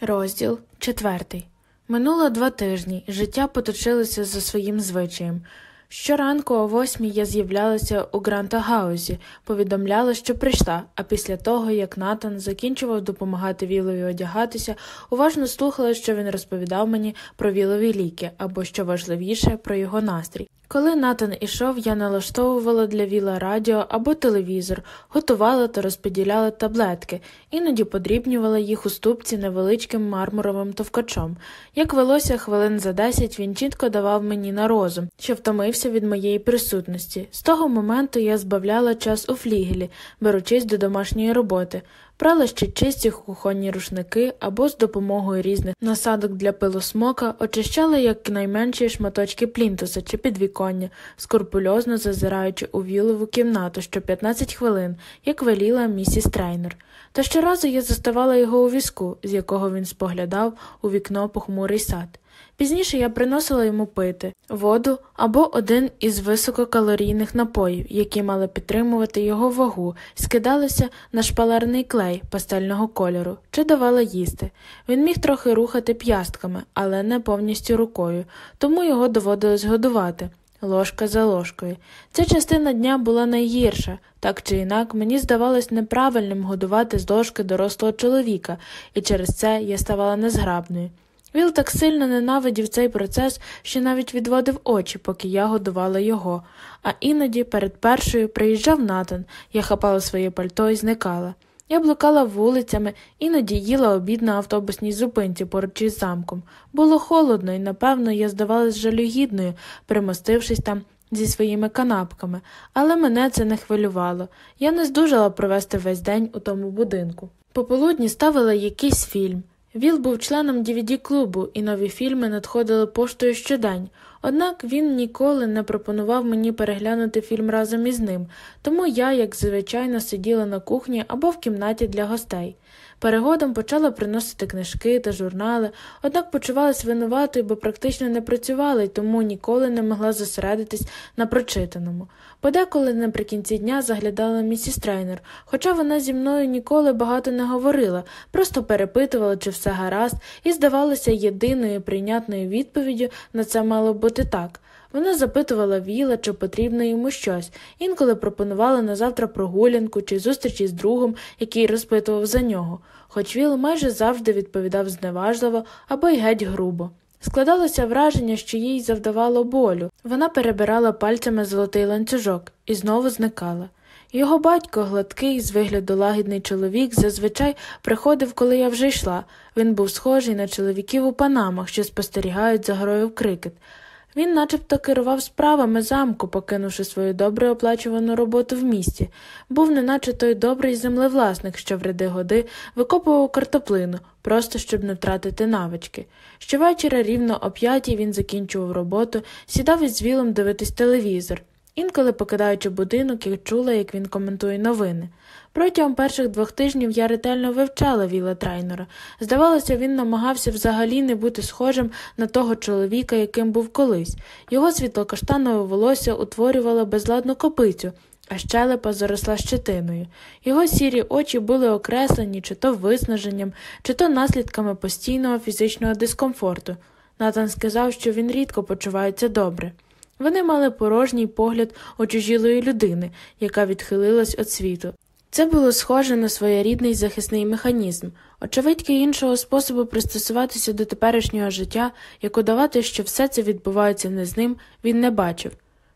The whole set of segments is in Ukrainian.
Розділ четвертий. Минуло два тижні, життя поточилося за своїм звичаєм. Щоранку о восьмій я з'являлася у Гранта Гаузі, повідомляла, що прийшла, а після того, як Натан закінчував допомагати Вілові одягатися, уважно слухала, що він розповідав мені про вілові ліки або, що важливіше, про його настрій. Коли Натан ішов, я налаштовувала для Віла радіо або телевізор, готувала та розподіляла таблетки, іноді подрібнювала їх у ступці невеличким мармуровим товкачом. Як велося хвилин за десять, він чітко давав мені на розум, що втомився від моєї присутності. З того моменту я збавляла час у флігелі, беручись до домашньої роботи. Прала ще чисті кухонні рушники або з допомогою різних насадок для пилосмока очищала якнайменші шматочки плінтуса чи підвіконня, скрупульозно зазираючи у вілову кімнату що 15 хвилин, як веліла місіс Трейнер. Та щоразу я заставала його у візку, з якого він споглядав у вікно похмурий сад. Пізніше я приносила йому пити воду або один із висококалорійних напоїв, які мали підтримувати його вагу, скидалися на шпалерний клей пастельного кольору чи давала їсти. Він міг трохи рухати п'ястками, але не повністю рукою, тому його доводилось годувати. Ложка за ложкою. Ця частина дня була найгірша, так чи інак мені здавалось неправильним годувати з ложки дорослого чоловіка, і через це я ставала незграбною. Віл так сильно ненавидів цей процес, що навіть відводив очі, поки я годувала його, а іноді перед першою приїжджав натан, я хапала своє пальто і зникала. Я блукала вулицями, іноді їла обід на автобусній зупинці поруч із замком. Було холодно, і, напевно, я здавалась жалюгідною, примостившись там зі своїми канапками, але мене це не хвилювало. Я не здужала провести весь день у тому будинку. Пополудні ставила якийсь фільм. Віл був членом dvd клубу, і нові фільми надходили поштою щодень, однак він ніколи не пропонував мені переглянути фільм разом із ним, тому я, як звичайно, сиділа на кухні або в кімнаті для гостей. Перегодом почала приносити книжки та журнали, однак почувалась винуватою, бо практично не працювала й тому ніколи не могла зосередитись на прочитаному. Подеколи наприкінці дня заглядала місіс трейнер, хоча вона зі мною ніколи багато не говорила, просто перепитувала, чи все гаразд, і здавалося єдиною прийнятною відповіддю на це мало бути так. Вона запитувала Віла, чи потрібно йому щось, інколи пропонувала на завтра прогулянку чи зустрічі з другом, який розпитував за нього, хоч Віл майже завжди відповідав зневажливо або й геть грубо. Складалося враження, що їй завдавало болю. Вона перебирала пальцями золотий ланцюжок і знову зникала. Його батько, гладкий, з вигляду лагідний чоловік, зазвичай приходив, коли я вже йшла. Він був схожий на чоловіків у панамах, що спостерігають за грою в крикет. Він начебто керував справами замку, покинувши свою добре оплачувану роботу в місті, був неначе той добрий землевласник, що в ряди годи викопував картоплину, просто щоб не втратити навички. Щовечора рівно о п'ятій він закінчував роботу, сідав із вілом дивитись телевізор. Інколи, покидаючи будинок, я чула, як він коментує новини. Протягом перших двох тижнів я ретельно вивчала Віла Трайнера. Здавалося, він намагався взагалі не бути схожим на того чоловіка, яким був колись. Його світлокаштанове волосся утворювало безладну копицю, а щелепа заросла щетиною. Його сірі очі були окреслені чи то виснаженням, чи то наслідками постійного фізичного дискомфорту. Натан сказав, що він рідко почувається добре. Вони мали порожній погляд очужілої людини, яка відхилилась від світу. Це було схоже на своєрідний захисний механізм, очевидьки іншого способу пристосуватися до теперішнього життя, як удавати, що все це відбувається не з ним, він не бачив.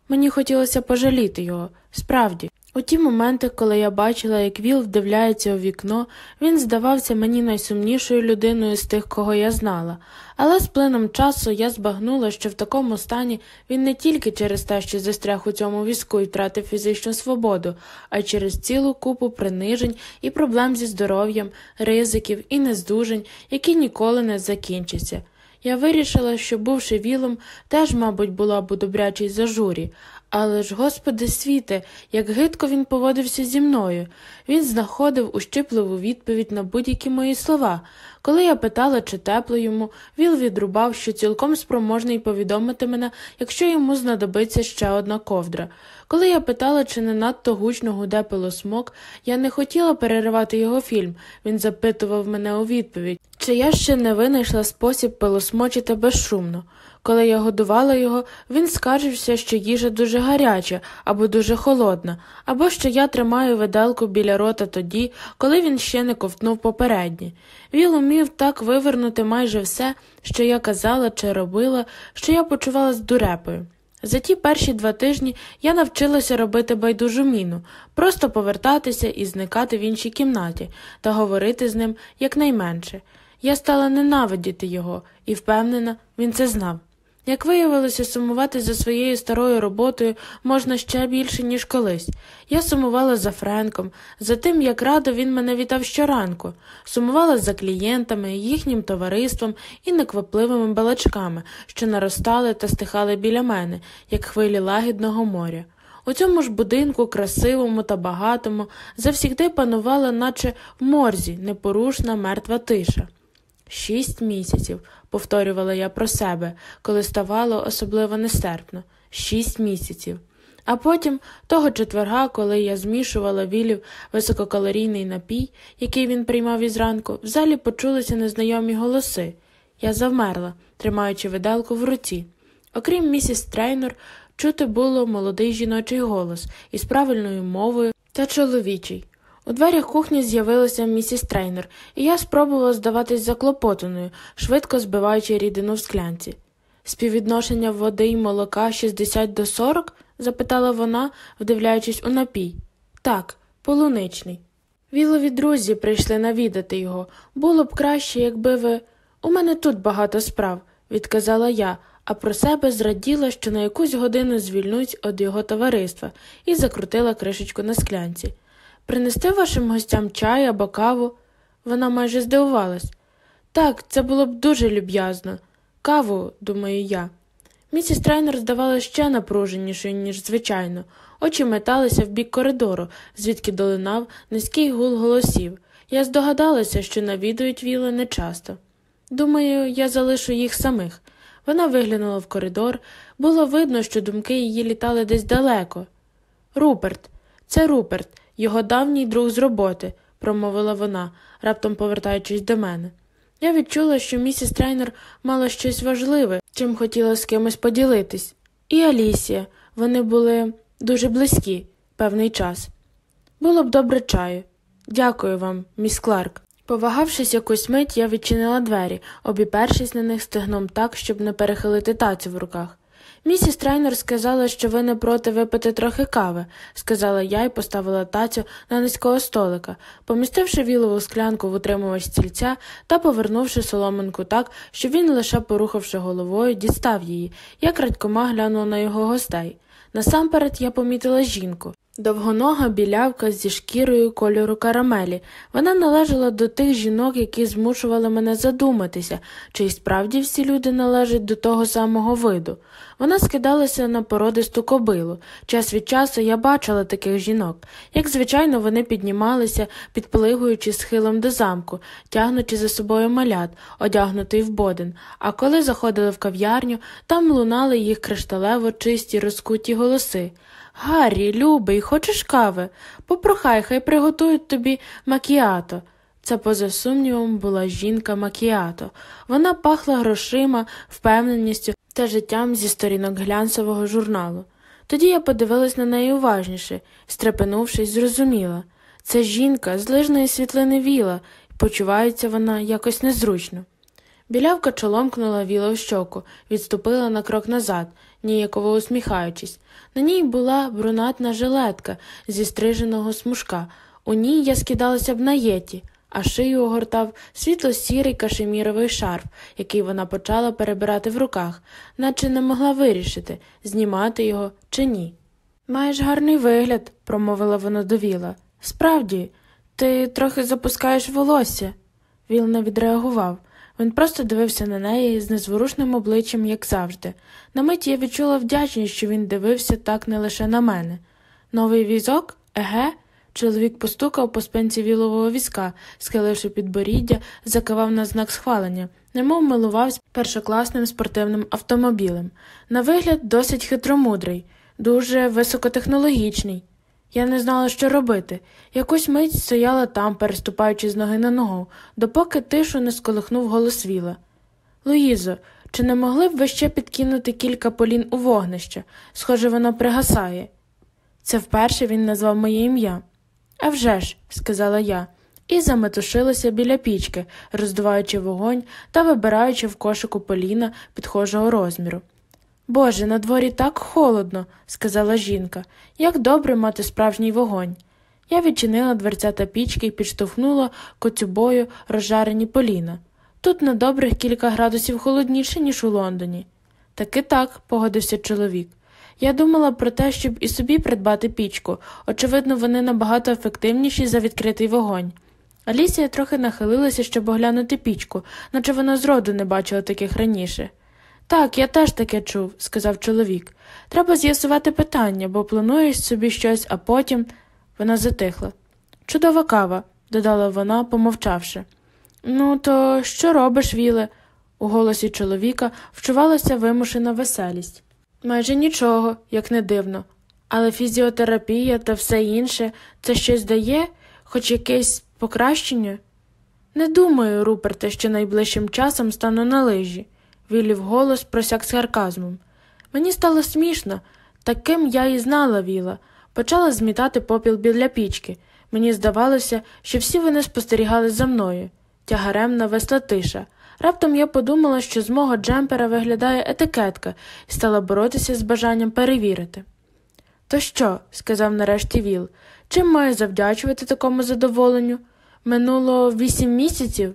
Мені хотілося пожаліти його, справді. У ті моменти, коли я бачила, як Віл вдивляється у вікно, він здавався мені найсумнішою людиною з тих, кого я знала, але з плином часу я збагнула, що в такому стані він не тільки через те, що застряг у цьому візку і втратив фізичну свободу, а й через цілу купу принижень і проблем зі здоров'ям, ризиків і нездужень, які ніколи не закінчаться. Я вирішила, що, бувши вілом, теж, мабуть, була б у добрячій зажурі, але ж, Господи світе, як гидко він поводився зі мною. Він знаходив ущипливу відповідь на будь-які мої слова. Коли я питала, чи тепло йому, Віл відрубав, що цілком спроможний повідомити мене, якщо йому знадобиться ще одна ковдра. Коли я питала, чи не надто гучно гуде пилосмок, я не хотіла переривати його фільм. Він запитував мене у відповідь, Чи я ще не винайшла спосіб пилосмочити безшумно. Коли я годувала його, він скаржився, що їжа дуже гаряча або дуже холодна, або що я тримаю виделку біля рота тоді, коли він ще не ковтнув попереднє. Віл умів так вивернути майже все, що я казала чи робила, що я почувалась дурепою. За ті перші два тижні я навчилася робити байдужу міну, просто повертатися і зникати в іншій кімнаті та говорити з ним якнайменше. Я стала ненавидіти його і впевнена, він це знав. Як виявилося, сумувати за своєю старою роботою можна ще більше, ніж колись. Я сумувала за Френком, за тим, як радо він мене вітав щоранку, сумувала за клієнтами, їхнім товариством і неквапливими балачками, що наростали та стихали біля мене, як хвилі лагідного моря. У цьому ж будинку, красивому та багатому, завсігди панувала, наче в морзі, непорушна мертва тиша. Шість місяців, повторювала я про себе, коли ставало особливо нестерпно. Шість місяців. А потім, того четверга, коли я змішувала вілів висококалорійний напій, який він приймав із ранку, в залі почулися незнайомі голоси. Я завмерла, тримаючи виделку в руці. Окрім місіс Трейнор, чути було молодий жіночий голос із правильною мовою та чоловічий. У дверях кухні з'явилася місіс Трейнер, і я спробувала здаватись заклопотаною, швидко збиваючи рідину в склянці. Співвідношення води й молока 60 до 40? запитала вона, вдивляючись у напій. Так, полуничний. Вілові друзі прийшли навідати його. Було б краще, якби ви. У мене тут багато справ, відказала я, а про себе зраділа, що на якусь годину звільнусь від його товариства, і закрутила кришечку на склянці. Принести вашим гостям чай або каву? Вона майже здивувалась. Так, це було б дуже люб'язно. Каву, думаю я. Місіс Трейнер здавалася ще напруженішою, ніж звичайно, очі металися в бік коридору, звідки долинав низький гул голосів. Я здогадалася, що навідують віли нечасто. Думаю, я залишу їх самих. Вона виглянула в коридор, було видно, що думки її літали десь далеко. Руперт, це Руперт, його давній друг з роботи, промовила вона, раптом повертаючись до мене. Я відчула, що місіс Трейнер мала щось важливе, чим хотіла з кимось поділитись. І Алісія, вони були дуже близькі певний час. Було б добре чаю. Дякую вам, міс Кларк. Повагавшись якусь мить, я відчинила двері, обіпершись на них стегном так, щоб не перехилити тацю в руках. Місіс Трайнер сказала, що ви не проти випити трохи кави, сказала я і поставила тацю на низького столика, помістивши вілову склянку в утримувач стільця та повернувши соломинку так, що він, лише порухавши головою, дістав її, як радькома глянула на його гостей. Насамперед я помітила жінку. Довгонога білявка зі шкірою кольору карамелі. Вона належала до тих жінок, які змушували мене задуматися, чи й справді всі люди належать до того самого виду. Вона скидалася на породисту кобилу. Час від часу я бачила таких жінок. Як звичайно, вони піднімалися, підплигуючи схилом до замку, тягнучи за собою малят, одягнутий в боден, а коли заходили в кав'ярню, там лунали їх кришталево чисті розкуті голоси. Гаррі, любий, хочеш кави? Попрохай, хай приготують тобі макіато. Це, поза сумнівом, була жінка макіато. Вона пахла грошима, впевненістю та життям зі сторінок глянцевого журналу. Тоді я подивилась на неї уважніше, стрепенувшись, зрозуміла це жінка з лижної світлини віла, і почувається вона якось незручно. Білявка чоломкнула віла в щоку, відступила на крок назад, ніяково усміхаючись. На ній була брунатна жилетка зі стриженого смужка. У ній я скидалася б на єті, а шию огортав світло-сірий кашеміровий шарф, який вона почала перебирати в руках, наче не могла вирішити, знімати його чи ні. Маєш гарний вигляд, промовила вона до Віла. Справді, ти трохи запускаєш волосся. Віл не відреагував. Він просто дивився на неї з незворушним обличчям, як завжди. На мить я відчула вдячність, що він дивився так не лише на мене. Новий візок? Еге? Чоловік постукав по спинці вілового візка, схиливши підборіддя, закивав на знак схвалення, немов милувався першокласним спортивним автомобілем. На вигляд досить хитромудрий, дуже високотехнологічний. Я не знала, що робити. Якусь мить стояла там, переступаючи з ноги на ногу, допоки тишу не сколихнув голос Віла. Луїзо, чи не могли б ви ще підкинути кілька полін у вогнище? Схоже, воно пригасає. Це вперше він назвав моє ім'я. «А вже ж», – сказала я, і заметушилася біля пічки, роздуваючи вогонь та вибираючи в кошику поліна підхожого розміру. Боже, на дворі так холодно, сказала жінка. Як добре мати справжній вогонь. Я відчинила дверцята пічки і підштовхнула коцюбою розжарені поліна. Тут на добрих кілька градусів холодніше, ніж у Лондоні. Таки так, погодився чоловік. Я думала про те, щоб і собі придбати пічку. Очевидно, вони набагато ефективніші за відкритий вогонь. Алісія трохи нахилилася, щоб оглянути пічку, наче вона зроду не бачила таких раніше. Так, я теж таке чув, сказав чоловік. Треба з'ясувати питання, бо плануєш собі щось, а потім. Вона затихла. Чудова кава, додала вона, помовчавши. Ну, то що робиш, Віле? У голосі чоловіка вчувалася вимушена веселість. Майже нічого, як не дивно. Але фізіотерапія та все інше це щось дає, хоч якесь покращення? Не думаю, Руперте, що найближчим часом стану на лижі. Вілів голос просяк сарказмом. Мені стало смішно, таким я і знала Віла. Почала змітати попіл біля пічки. Мені здавалося, що всі вони спостерігали за мною. Тягарем навесла тиша. Раптом я подумала, що з мого джемпера виглядає етикетка, і стала боротися з бажанням перевірити. То що? сказав нарешті Віл, чим маю завдячувати такому задоволенню? Минуло вісім місяців.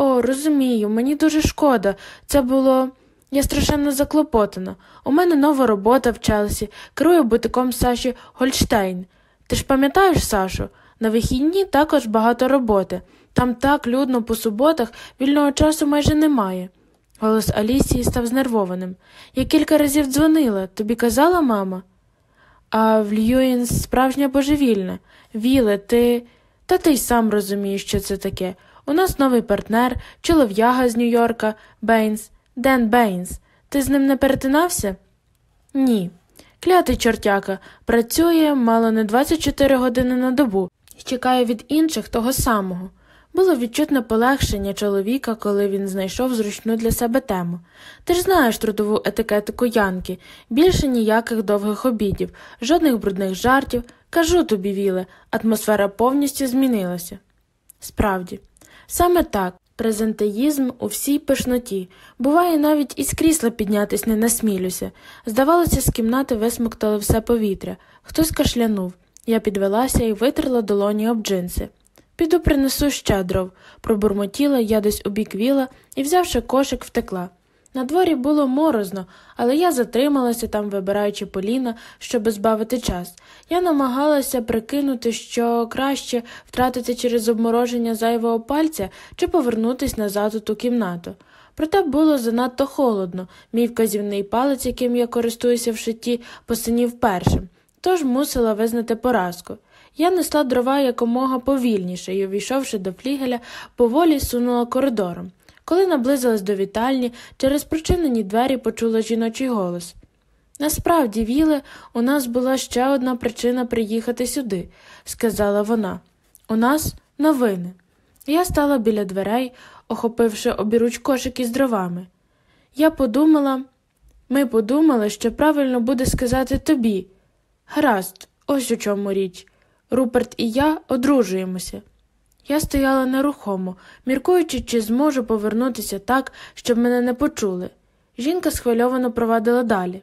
О, розумію, мені дуже шкода. Це було. Я страшенно заклопотана. У мене нова робота в Челсі, керую бутиком Саші Гольштейн. Ти ж пам'ятаєш, Сашу? На вихідні також багато роботи. Там так людно по суботах вільного часу майже немає. Голос Алісії став знервованим. Я кілька разів дзвонила, тобі казала мама? А в Льюінс справжня божевільна. Віле, ти. Та ти й сам розумієш, що це таке. У нас новий партнер, чолов'яга з Нью-Йорка, Бейнс, Ден Бейнс. Ти з ним не перетинався? Ні. Клятий чортяка працює мало не 24 години на добу і чекає від інших того самого. Було відчутне полегшення чоловіка, коли він знайшов зручну для себе тему. Ти ж знаєш трудову етикетику Янки, більше ніяких довгих обідів, жодних брудних жартів. Кажу тобі, Віле, атмосфера повністю змінилася. Справді, саме так, презентеїзм у всій пишноті. Буває, навіть із крісла піднятись не насмілюся. Здавалося, з кімнати висмоктали все повітря. Хтось кашлянув. Я підвелася і витерла долоні об джинси. Піду принесу ще дров, пробурмотіла я десь у бік віла і, взявши кошик, втекла. На дворі було морозно, але я затрималася там, вибираючи поліна, щоб збавити час. Я намагалася прикинути, що краще втратити через обмороження зайвого пальця чи повернутись назад у ту кімнату. Проте було занадто холодно, мій вказівний палець, яким я користуюся в шитті, посинів першим, тож мусила визнати поразку. Я несла дрова якомога повільніше і, увійшовши до флігеля, поволі сунула коридором. Коли наблизилась до вітальні, через причинені двері почула жіночий голос. Насправді, Віле, у нас була ще одна причина приїхати сюди, сказала вона. У нас новини. Я стала біля дверей, охопивши обіруч кошик із дровами. Я подумала, ми подумали, що правильно буде сказати тобі. Гаразд, ось у чому річ. Руперт і я одружуємося. Я стояла нерухомо, міркуючи, чи зможу повернутися так, щоб мене не почули. Жінка схвильовано провадила далі.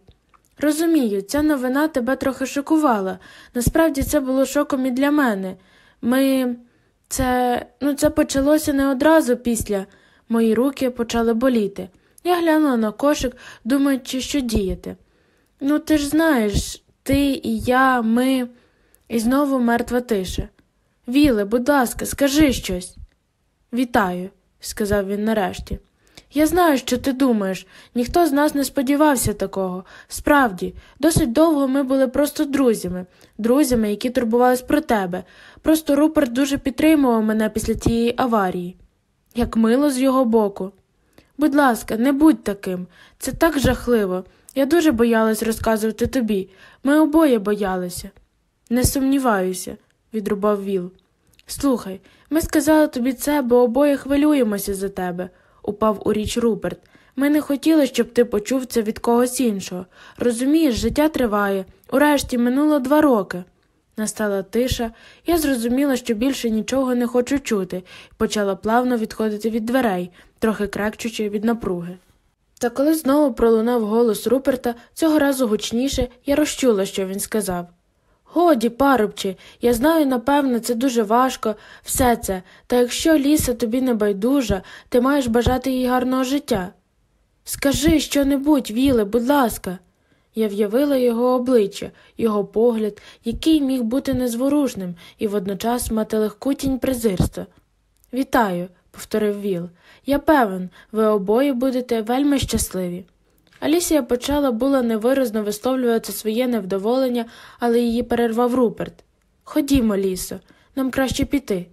Розумію, ця новина тебе трохи шокувала. Насправді це було шоком і для мене. Ми. Це ну, це почалося не одразу після. Мої руки почали боліти. Я глянула на кошик, думаючи, що діяти. Ну, ти ж знаєш, ти і я, ми. І знову мертва тиша. Віле, будь ласка, скажи щось. Вітаю, сказав він нарешті. Я знаю, що ти думаєш. Ніхто з нас не сподівався такого. Справді, досить довго ми були просто друзями, друзями, які турбувались про тебе. Просто Руперт дуже підтримував мене після тієї аварії. Як мило з його боку. Будь ласка, не будь таким. Це так жахливо. Я дуже боялась розказувати тобі. Ми обоє боялися. Не сумніваюся, відрубав Віл. Слухай, ми сказали тобі це, бо обоє хвилюємося за тебе, упав у річ Руперт. Ми не хотіли, щоб ти почув це від когось іншого. Розумієш, життя триває. Урешті минуло два роки. Настала тиша, я зрозуміла, що більше нічого не хочу чути, і почала плавно відходити від дверей, трохи крекчучи від напруги. Та коли знову пролунав голос Руперта, цього разу гучніше, я розчула, що він сказав. Годі, парубче, я знаю, напевно, це дуже важко, все це, та якщо ліса тобі не байдужа, ти маєш бажати їй гарного життя. Скажи що небудь, Віле, будь ласка. Я в'явила його обличчя, його погляд, який міг бути незворушним і водночас мати легку тінь презирства. Вітаю, повторив Віл. Я певен, ви обоє будете вельми щасливі. Алісія почала було невиразно висловлювати своє невдоволення, але її перервав Руперт. Ходімо, лісо, нам краще піти.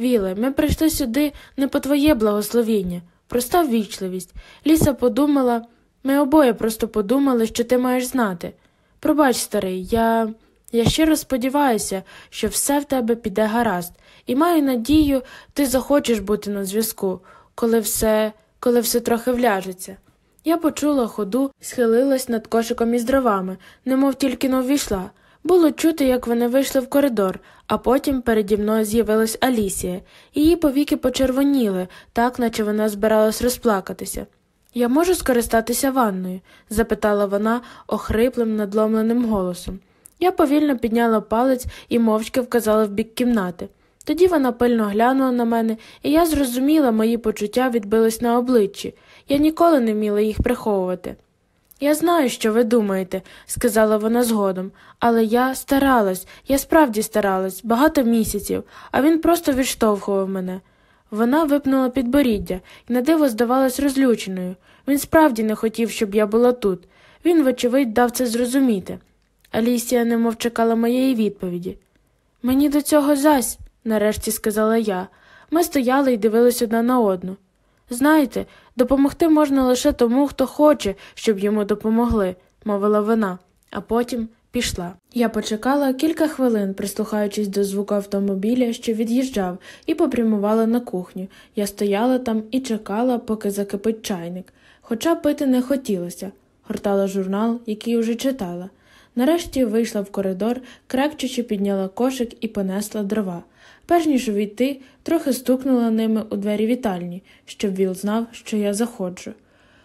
Віле, ми прийшли сюди не по твоє благословіння, проста ввічливість. Ліса подумала, ми обоє просто подумали, що ти маєш знати. Пробач, старий, я. Я щиро сподіваюся, що все в тебе піде гаразд, і маю надію, ти захочеш бути на зв'язку, коли все, коли все трохи вляжеться. Я почула ходу, схилилась над кошиком із дровами, немов тільки но ввійшла. Було чути, як вони вийшли в коридор, а потім переді мною з'явилась Алісія. Її повіки почервоніли, так наче вона збиралась розплакатися. Я можу скористатися ванною? запитала вона охриплим, надломленим голосом. Я повільно підняла палець і мовчки вказала в бік кімнати. Тоді вона пильно глянула на мене, і я зрозуміла, мої почуття відбились на обличчі. Я ніколи не вміла їх приховувати. Я знаю, що ви думаєте, сказала вона згодом, але я старалась, я справді старалась, багато місяців, а він просто відштовхував мене. Вона випнула підборіддя і на диво здавалась розлюченою. Він справді не хотів, щоб я була тут. Він, вочевидь, дав це зрозуміти. Алісія немов чекала моєї відповіді. Мені до цього зась, нарешті сказала я. Ми стояли і дивились одна на одну. Знаєте, допомогти можна лише тому, хто хоче, щоб йому допомогли, мовила вона, а потім пішла. Я почекала кілька хвилин, прислухаючись до звуку автомобіля, що від'їжджав, і попрямувала на кухню. Я стояла там і чекала, поки закипить чайник. Хоча пити не хотілося, гортала журнал, який уже читала. Нарешті вийшла в коридор, крекчучи підняла кошик і понесла дрова. Перш ніж увійти, трохи стукнула ними у двері вітальні, щоб Віл знав, що я заходжу.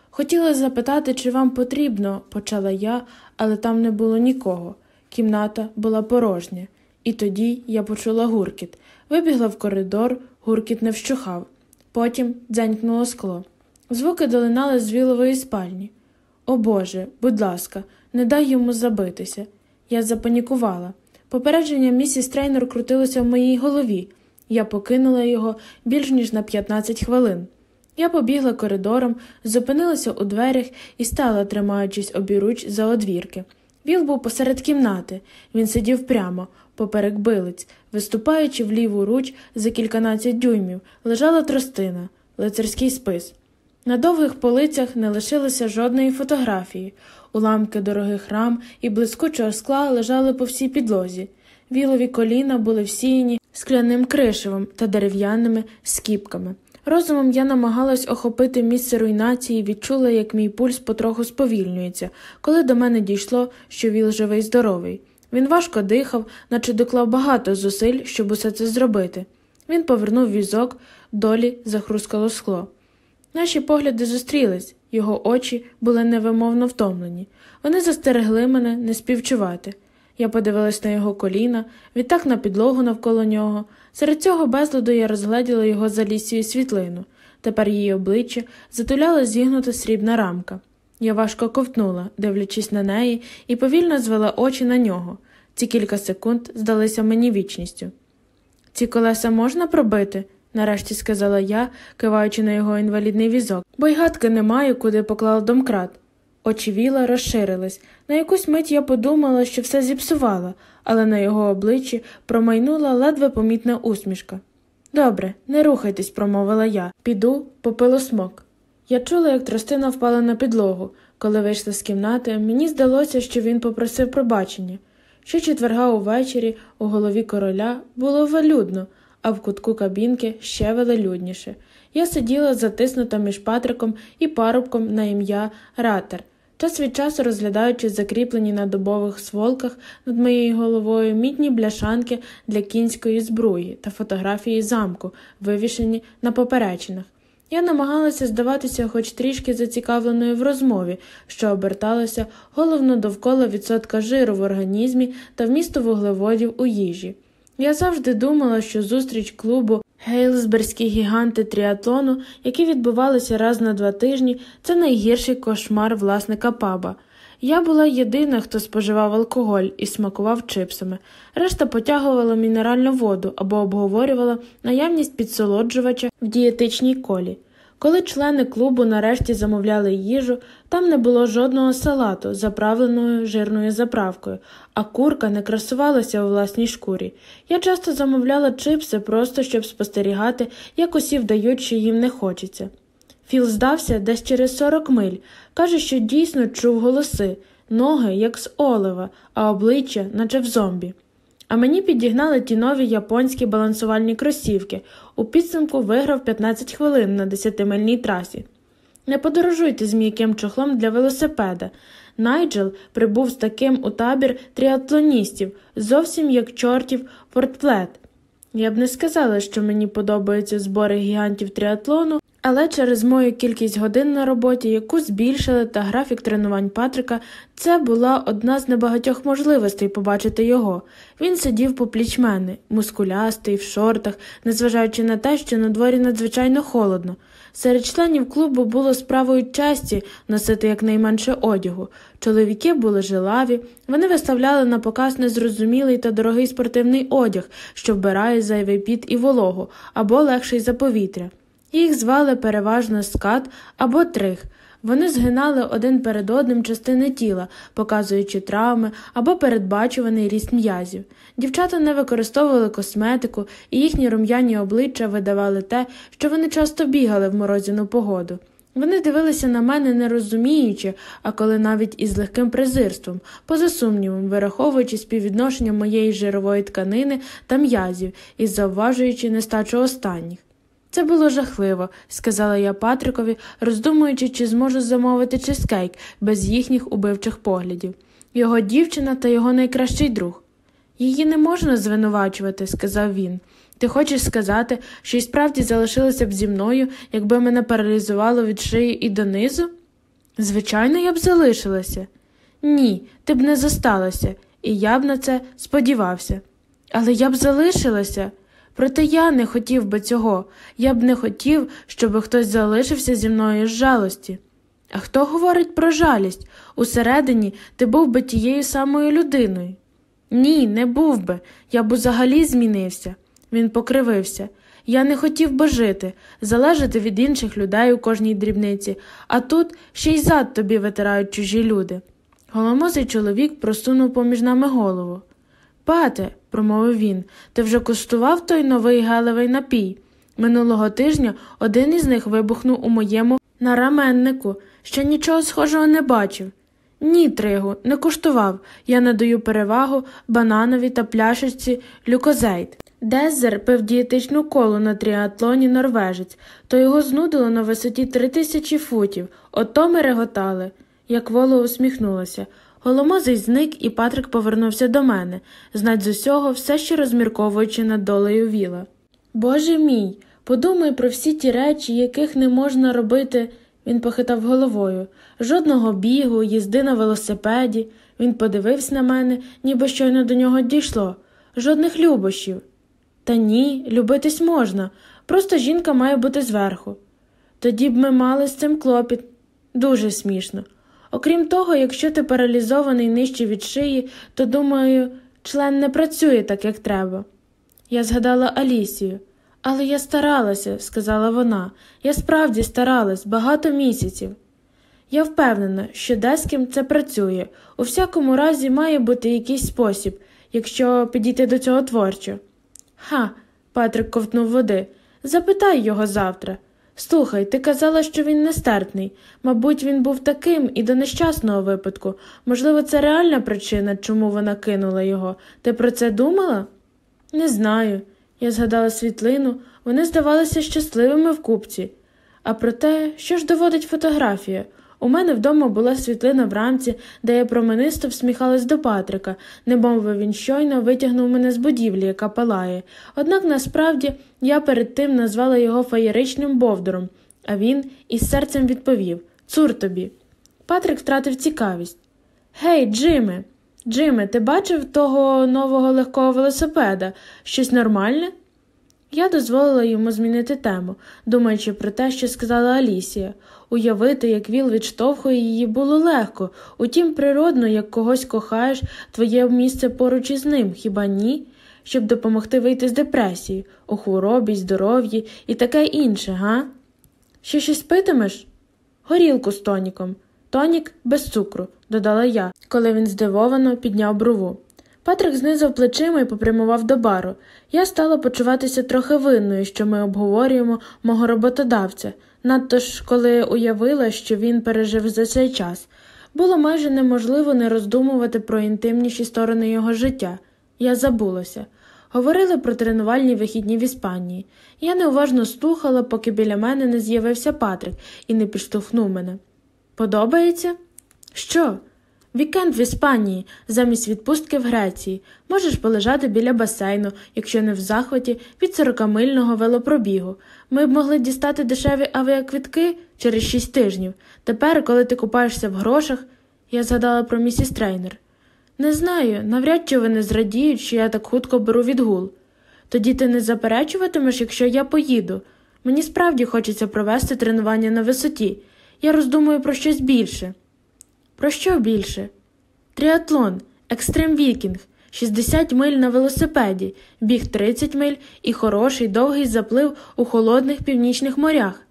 Хотіла запитати, чи вам потрібно, почала я, але там не було нікого. Кімната була порожня, і тоді я почула гуркіт. Вибігла в коридор, гуркіт не вщухав. Потім дзенькнуло скло. Звуки долинали з вілової спальні. О Боже, будь ласка, не дай йому забитися. Я запанікувала. Попередження місіс Трейнер крутилося в моїй голові. Я покинула його більш ніж на 15 хвилин. Я побігла коридором, зупинилася у дверях і стала, тримаючись обіруч за одвірки. Віл був посеред кімнати. Він сидів прямо, поперек билиць, виступаючи в ліву руч за кільканадцять дюймів, лежала тростина, лицарський спис. На довгих полицях не лишилося жодної фотографії. Уламки дорогих рам і блискучого скла лежали по всій підлозі. Вілові коліна були всіяні скляним кришевом та дерев'яними скіпками. Розумом я намагалась охопити місце руйнації і відчула, як мій пульс потроху сповільнюється, коли до мене дійшло, що віл живий здоровий. Він важко дихав, наче доклав багато зусиль, щоб усе це зробити. Він повернув візок, долі захрускало скло. Наші погляди зустрілись, його очі були невимовно втомлені. Вони застерегли мене не співчувати. Я подивилась на його коліна, відтак на підлогу навколо нього. Серед цього безладу я розгледіла його за лісію світлину. Тепер її обличчя затуляла зігнута срібна рамка. Я важко ковтнула, дивлячись на неї, і повільно звела очі на нього. Ці кілька секунд здалися мені вічністю. Ці колеса можна пробити? Нарешті сказала я, киваючи на його інвалідний візок, бо й гадки не маю, куди поклала домкрат. Очі віла розширились. На якусь мить я подумала, що все зіпсувала, але на його обличчі промайнула ледве помітна усмішка. Добре, не рухайтесь, промовила я. Піду по пилосмок. Я чула, як тростина впала на підлогу. Коли вийшла з кімнати, мені здалося, що він попросив пробачення. Щочетверга увечері у голові короля було велюдно, а в кутку кабінки ще велелюдніше. Я сиділа затиснута між Патриком і парубком на ім'я Ратер, час від часу розглядаючи закріплені на дубових сволках над моєю головою мідні бляшанки для кінської збруї та фотографії замку, вивішені на поперечинах. Я намагалася здаватися хоч трішки зацікавленою в розмові, що оберталася головно довкола відсотка жиру в організмі та вмісту вуглеводів у їжі. Я завжди думала, що зустріч клубу Гейлсберські гіганти тріатлону, які відбувалися раз на два тижні, це найгірший кошмар власника паба. Я була єдина, хто споживав алкоголь і смакував чипсами, решта потягувала мінеральну воду або обговорювала наявність підсолоджувача в дієтичній колі. Коли члени клубу нарешті замовляли їжу, там не було жодного салату, заправленою жирною заправкою, а курка не красувалася у власній шкурі. Я часто замовляла чипси просто щоб спостерігати, як усі вдають, що їм не хочеться. Філ здався десь через 40 миль, каже, що дійсно чув голоси, ноги, як з олива, а обличчя, наче в зомбі. А мені підігнали ті нові японські балансувальні кросівки. У підсумку виграв 15 хвилин на 10-мильній трасі. Не подорожуйте з м'яким чохлом для велосипеда. Найджел прибув з таким у табір тріатлоністів, зовсім як чортів портплет. Я б не сказала, що мені подобаються збори гігантів тріатлону, але через мою кількість годин на роботі, яку збільшили, та графік тренувань Патрика, це була одна з небагатьох можливостей побачити його. Він сидів по пліч мене, мускулястий, в шортах, незважаючи на те, що на дворі надзвичайно холодно. Серед членів клубу було справою честі носити якнайменше одягу. Чоловіки були жилаві, вони виставляли на показ незрозумілий та дорогий спортивний одяг, що вбирає зайвий піт і вологу, або легший за повітря. Їх звали переважно скат або трих. Вони згинали один перед одним частини тіла, показуючи травми або передбачуваний ріст м'язів. Дівчата не використовували косметику, і їхні рум'яні обличчя видавали те, що вони часто бігали в морозяну погоду. Вони дивилися на мене не розуміючи, а коли навіть із легким презирством, поза сумнівом, вираховуючи співвідношення моєї жирової тканини та м'язів і зауважуючи нестачу останніх. Це було жахливо, сказала я Патрикові, роздумуючи, чи зможу замовити чизкейк без їхніх убивчих поглядів. Його дівчина та його найкращий друг. Її не можна звинувачувати, сказав він. Ти хочеш сказати, що й справді залишилася б зі мною, якби мене паралізувало від шиї і донизу? Звичайно, я б залишилася. Ні, ти б не зосталася, і я б на це сподівався. Але я б залишилася. Проте я не хотів би цього, я б не хотів, щоб хтось залишився зі мною з жалості. А хто говорить про жалість? Усередині ти був би тією самою людиною. Ні, не був би, я б взагалі змінився. Він покривився. Я не хотів би жити, залежати від інших людей у кожній дрібниці, а тут ще й зад тобі витирають чужі люди. Голомозий чоловік просунув поміж нами голову. Пате, промовив він, ти вже куштував той новий гелевий напій. Минулого тижня один із них вибухнув у моєму нараменнику, ще нічого схожого не бачив. Ні, Тригу, не куштував. Я надаю перевагу бананові та пляшечці люкозейт. Дезер пив дієтичну колу на тріатлоні норвежець, то його знудило на висоті три тисячі футів. Ото ми реготали. Як воло усміхнулася. Голомозий зник, і Патрик повернувся до мене, знать з усього, все ще розмірковуючи над долею віла. Боже мій, подумай про всі ті речі, яких не можна робити. Він похитав головою. Жодного бігу, їзди на велосипеді. Він подивився на мене, ніби щойно до нього дійшло. Жодних любощів. Та ні, любитись можна, просто жінка має бути зверху. Тоді б ми мали з цим клопіт. Дуже смішно. Окрім того, якщо ти паралізований нижче від шиї, то, думаю, член не працює так, як треба. Я згадала Алісію. Але я старалася, сказала вона. Я справді старалась багато місяців. Я впевнена, що деским це працює. У всякому разі має бути якийсь спосіб, якщо підійти до цього творчо. Ха, Патрик ковтнув води. Запитай його завтра. Слухай, ти казала, що він нестертний. Мабуть, він був таким і до нещасного випадку. Можливо, це реальна причина, чому вона кинула його. Ти про це думала? Не знаю. Я згадала світлину, вони здавалися щасливими в купці. А про те, що ж доводить фотографія? У мене вдома була світлина в рамці, де я променисто всміхалась до Патрика, немов він щойно витягнув мене з будівлі, яка палає. Однак насправді я перед тим назвала його феєричним бовдуром, а він із серцем відповів Цур тобі. Патрик втратив цікавість. Гей, Джиме, Джиме, ти бачив того нового легкого велосипеда? Щось нормальне? Я дозволила йому змінити тему, думаючи про те, що сказала Алісія. Уявити, як Віл відштовхує її, було легко, утім, природно, як когось кохаєш, твоє місце поруч із ним, хіба ні? Щоб допомогти вийти з депресії, у хворобі, здоров'ї і таке інше, га? Ще щось питимеш? Горілку з тоніком. Тонік без цукру, додала я, коли він здивовано підняв брову. Патрик знизав плечима і попрямував до бару. Я стала почуватися трохи винною, що ми обговорюємо мого роботодавця, надто ж коли уявила, що він пережив за цей час. Було майже неможливо не роздумувати про інтимніші сторони його життя. Я забулася. Говорили про тренувальні вихідні в Іспанії. Я неуважно слухала, поки біля мене не з'явився Патрик і не підштовхнув мене. Подобається? Що? Вікенд в Іспанії, замість відпустки в Греції, можеш полежати біля басейну, якщо не в захваті від сорокамильного велопробігу. Ми б могли дістати дешеві авіаквитки через шість тижнів. Тепер, коли ти купаєшся в грошах, я згадала про місіс Трейнор. Не знаю, навряд чи вони зрадіють, що я так хутко беру відгул. Тоді ти не заперечуватимеш, якщо я поїду. Мені справді хочеться провести тренування на висоті. Я роздумую про щось більше. Про що більше? Тріатлон, екстрем вікінг, 60 миль на велосипеді, біг 30 миль і хороший довгий заплив у холодних північних морях.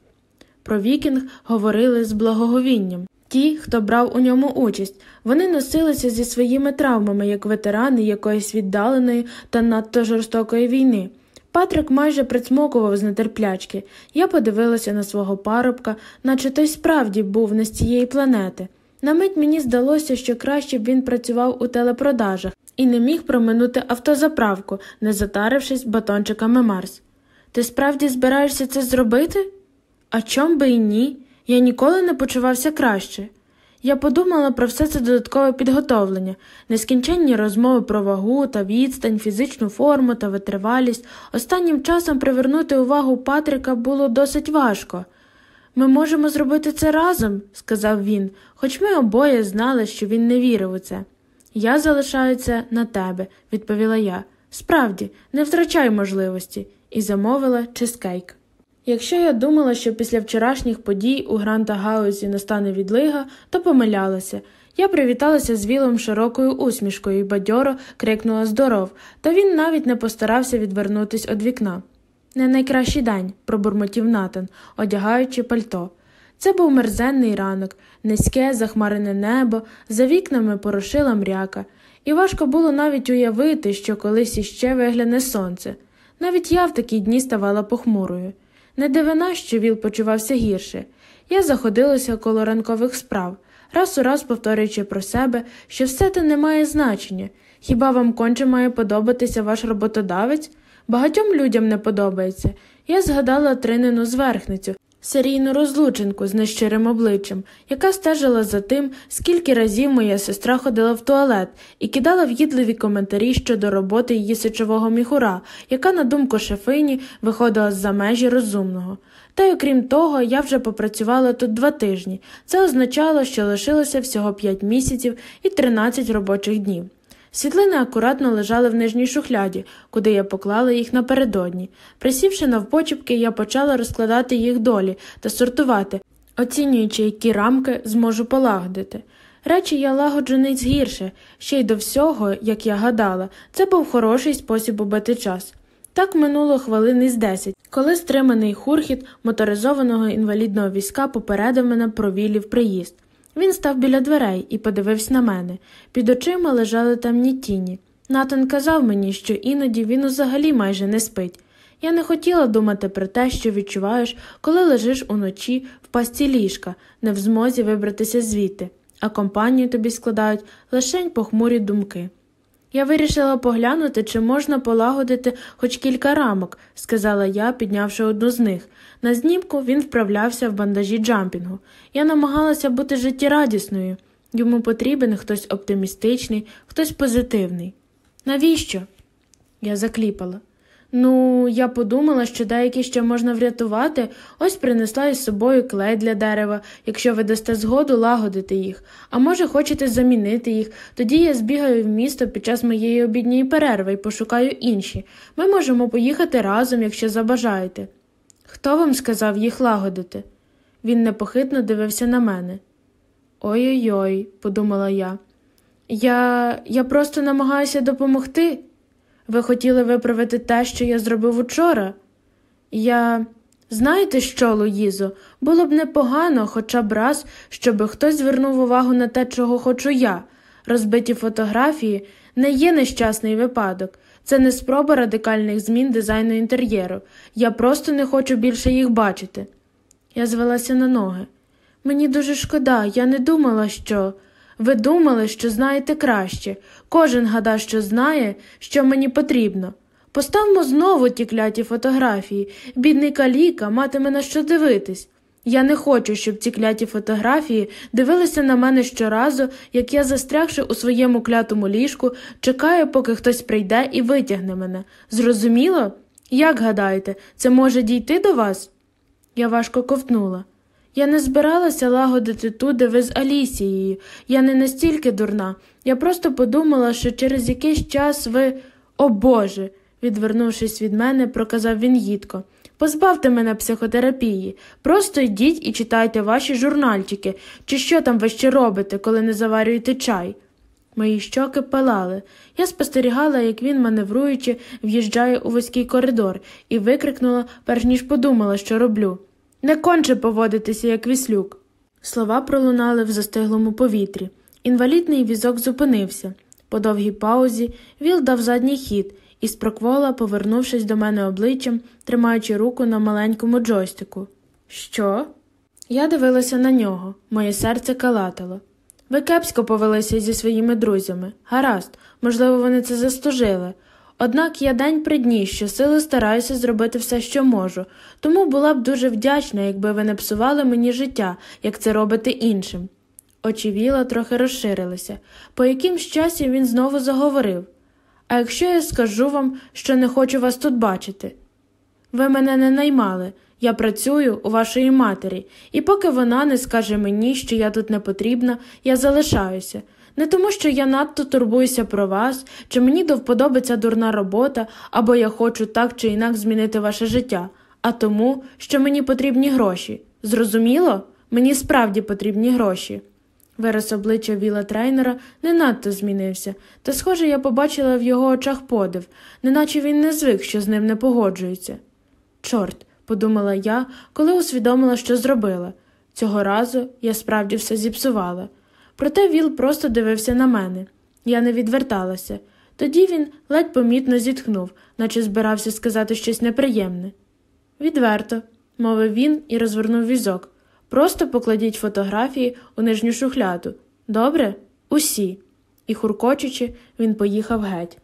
Про вікінг говорили з благоговінням. Ті, хто брав у ньому участь, вони носилися зі своїми травмами як ветерани якоїсь віддаленої та надто жорстокої війни. Патрик майже прицмокував з нетерплячки. Я подивилася на свого парубка, наче той справді був не з цієї планети. На мить мені здалося, що краще б він працював у телепродажах і не міг проминути автозаправку, не затарившись батончиками Марс. Ти справді збираєшся це зробити? А чом би і ні? Я ніколи не почувався краще. Я подумала про все це додаткове підготовлення, нескінченні розмови про вагу та відстань, фізичну форму та витривалість. Останнім часом привернути увагу Патрика було досить важко. Ми можемо зробити це разом, сказав він, хоч ми обоє знали, що він не вірив у це. Я залишаю це на тебе, відповіла я. Справді, не втрачай можливості, і замовила чизкейк. Якщо я думала, що після вчорашніх подій у Гранта Гаузі настане відлига, то помилялася. Я привіталася з Вілом широкою усмішкою і бадьоро крикнула здоров, та він навіть не постарався відвернутись від вікна. Не найкращий день, пробурмотів Натан, одягаючи пальто. Це був мерзенний ранок, низьке, захмарене небо, за вікнами порошила мряка, і важко було навіть уявити, що колись іще вигляне сонце. Навіть я в такі дні ставала похмурою. Не дивина, що Віл почувався гірше. Я заходилася коло ранкових справ, раз у раз повторюючи про себе, що все це не має значення. Хіба вам конче має подобатися ваш роботодавець? Багатьом людям не подобається. Я згадала тринину зверхницю, серійну розлученку з нещирим обличчям, яка стежила за тим, скільки разів моя сестра ходила в туалет і кидала в'їдливі коментарі щодо роботи її сечового міхура, яка, на думку шефині, виходила за межі розумного. Та й окрім того, я вже попрацювала тут два тижні. Це означало, що лишилося всього п'ять місяців і тринадцять робочих днів. Світлини акуратно лежали в нижній шухляді, куди я поклала їх напередодні. Присівши навпочіпки, я почала розкладати їх долі та сортувати, оцінюючи, які рамки зможу полагодити. Речі я лагоджу не згірше, ще й до всього, як я гадала, це був хороший спосіб убити час. Так минуло хвилин із десять, коли стриманий хурхіт моторизованого інвалідного війська попередив мене про вілів приїзд. Він став біля дверей і подивився на мене. Під очима лежали темні тіні. Натан казав мені, що іноді він взагалі майже не спить. Я не хотіла думати про те, що відчуваєш, коли лежиш уночі в пасті ліжка, не в змозі вибратися звідти, а компанію тобі складають лишень похмурі думки. Я вирішила поглянути, чи можна полагодити хоч кілька рамок, сказала я, піднявши одну з них. На знімку він вправлявся в бандажі джампінгу. Я намагалася бути життєрадісною. Йому потрібен хтось оптимістичний, хтось позитивний. Навіщо? Я закліпала. Ну, я подумала, що деякі ще можна врятувати, ось принесла із собою клей для дерева, якщо ви дасте згоду лагодити їх, а може, хочете замінити їх, тоді я збігаю в місто під час моєї обідньої перерви і пошукаю інші. Ми можемо поїхати разом, якщо забажаєте. Хто вам сказав їх лагодити? Він непохитно дивився на мене. Ой ой, ой подумала я. Я я просто намагаюся допомогти. Ви хотіли виправити те, що я зробив учора? Я. Знаєте що, Луїзо, було б непогано хоча б раз, щоб хтось звернув увагу на те, чого хочу я. Розбиті фотографії не є нещасний випадок, це не спроба радикальних змін дизайну інтер'єру. Я просто не хочу більше їх бачити. Я звелася на ноги. Мені дуже шкода, я не думала, що. Ви думали, що знаєте краще. Кожен гада, що знає, що мені потрібно. Поставмо знову ті кляті фотографії. Бідний каліка матиме на що дивитись. Я не хочу, щоб ці кляті фотографії дивилися на мене щоразу, як я, застрягши у своєму клятому ліжку, чекаю, поки хтось прийде і витягне мене. Зрозуміло? Як гадаєте, це може дійти до вас? Я важко ковтнула. Я не збиралася лагодити ту, де ви з Алісією. Я не настільки дурна. Я просто подумала, що через якийсь час ви. О Боже. відвернувшись від мене, проказав він їдко. Позбавте мене психотерапії. Просто йдіть і читайте ваші журнальчики, чи що там ви ще робите, коли не заварюєте чай. Мої щоки палали. Я спостерігала, як він, маневруючи, в'їжджає у вузький коридор, і викрикнула, перш ніж подумала, що роблю. Не конче поводитися, як віслюк. Слова пролунали в застиглому повітрі. Інвалідний візок зупинився. По довгій паузі Віл дав задній хід, і спроквола, повернувшись до мене обличчям, тримаючи руку на маленькому джойстику. Що? Я дивилася на нього, моє серце калатало. Ви кепсько повелися зі своїми друзями. Гаразд, можливо, вони це застужили. Однак я день при дні щосили стараюся зробити все, що можу, тому була б дуже вдячна, якби ви не псували мені життя, як це робите іншим. Очі Віла трохи розширилися. По якимсь часі він знову заговорив А якщо я скажу вам, що не хочу вас тут бачити? Ви мене не наймали, я працюю у вашої матері, і поки вона не скаже мені, що я тут не потрібна, я залишаюся. Не тому, що я надто турбуюся про вас, чи мені до вподоби дурна робота, або я хочу так чи інак змінити ваше життя, а тому, що мені потрібні гроші. Зрозуміло? Мені справді потрібні гроші. Вираз обличчя віла трейнера не надто змінився, та, схоже, я побачила в його очах подив, неначе він не звик, що з ним не погоджується. Чорт, подумала я, коли усвідомила, що зробила. Цього разу я справді все зіпсувала. Проте Віл просто дивився на мене. Я не відверталася. Тоді він ледь помітно зітхнув, наче збирався сказати щось неприємне. Відверто, мовив він і розвернув візок. Просто покладіть фотографії у нижню шухляду. Добре? Усі. І, хуркочучи, він поїхав геть.